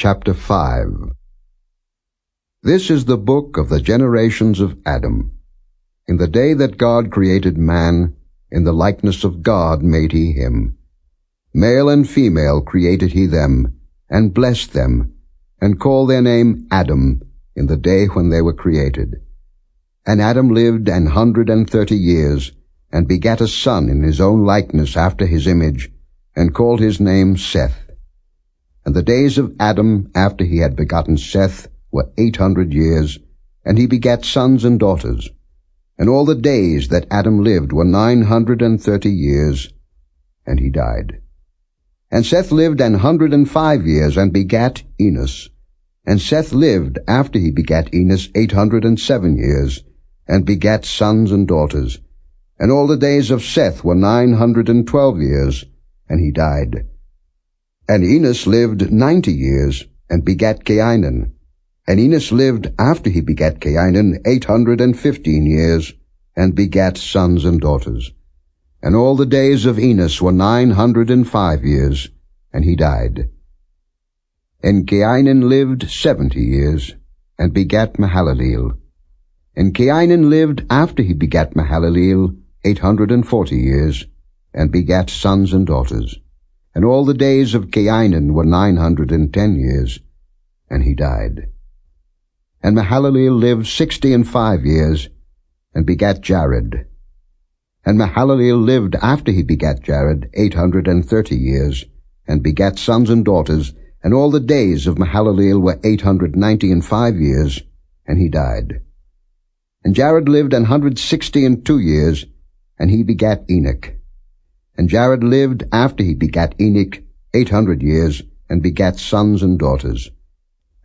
Chapter 5 This is the book of the generations of Adam. In the day that God created man, in the likeness of God made he him. Male and female created he them, and blessed them, and called their name Adam in the day when they were created. And Adam lived an hundred and thirty years, and begat a son in his own likeness after his image, and called his name Seth. And the days of Adam after he had begotten Seth were eight hundred years, and he begat sons and daughters. And all the days that Adam lived were nine hundred and thirty years, and he died. And Seth lived an hundred and five years, and begat Enos. And Seth lived after he begat Enos eight hundred and seven years, and begat sons and daughters. And all the days of Seth were nine hundred and twelve years, and he died. And Enos lived ninety years, and begat Cainan. And Enos lived after he begat Cainan eight hundred and fifteen years, and begat sons and daughters. And all the days of Enos were nine hundred and five years, and he died. And Cainan lived seventy years, and begat Mahalaleel. And Cainan lived after he begat Mahalaleel eight hundred and forty years, and begat sons and daughters. And all the days of Cainan were nine hundred and ten years, and he died. And Mahalaleel lived sixty and five years, and begat Jared. And Mahalaleel lived after he begat Jared eight hundred and thirty years, and begat sons and daughters, and all the days of Mahalaleel were eight hundred ninety and five years, and he died. And Jared lived an hundred sixty and two years, and he begat Enoch. And Jared lived after he begat Enoch eight hundred years, and begat sons and daughters.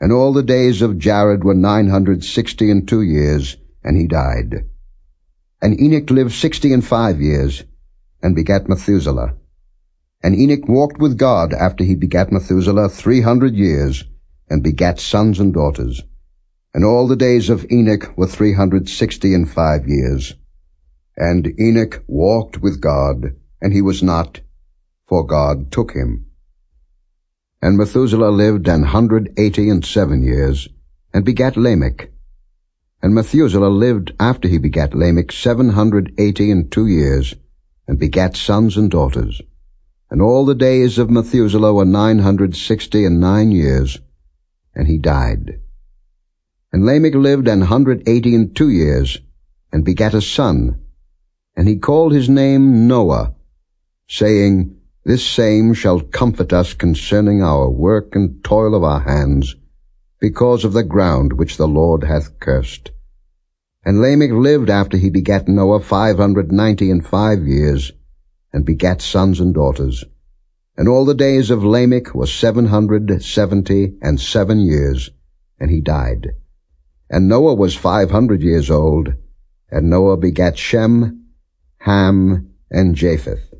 And all the days of Jared were nine hundred sixty and two years, and he died. And Enoch lived sixty and five years, and begat Methuselah. And Enoch walked with God after he begat Methuselah three hundred years, and begat sons and daughters. And all the days of Enoch were three hundred sixty and five years. And Enoch walked with God, and he was not, for God took him. And Methuselah lived an hundred eighty and seven years, and begat Lamech. And Methuselah lived after he begat Lamech seven hundred eighty and two years, and begat sons and daughters. And all the days of Methuselah were nine hundred sixty and nine years, and he died. And Lamech lived an hundred eighty and two years, and begat a son, and he called his name Noah, saying, This same shall comfort us concerning our work and toil of our hands, because of the ground which the Lord hath cursed. And Lamech lived after he begat Noah five hundred ninety and five years, and begat sons and daughters. And all the days of Lamech were seven hundred seventy and seven years, and he died. And Noah was five hundred years old, and Noah begat Shem, Ham, and Japheth.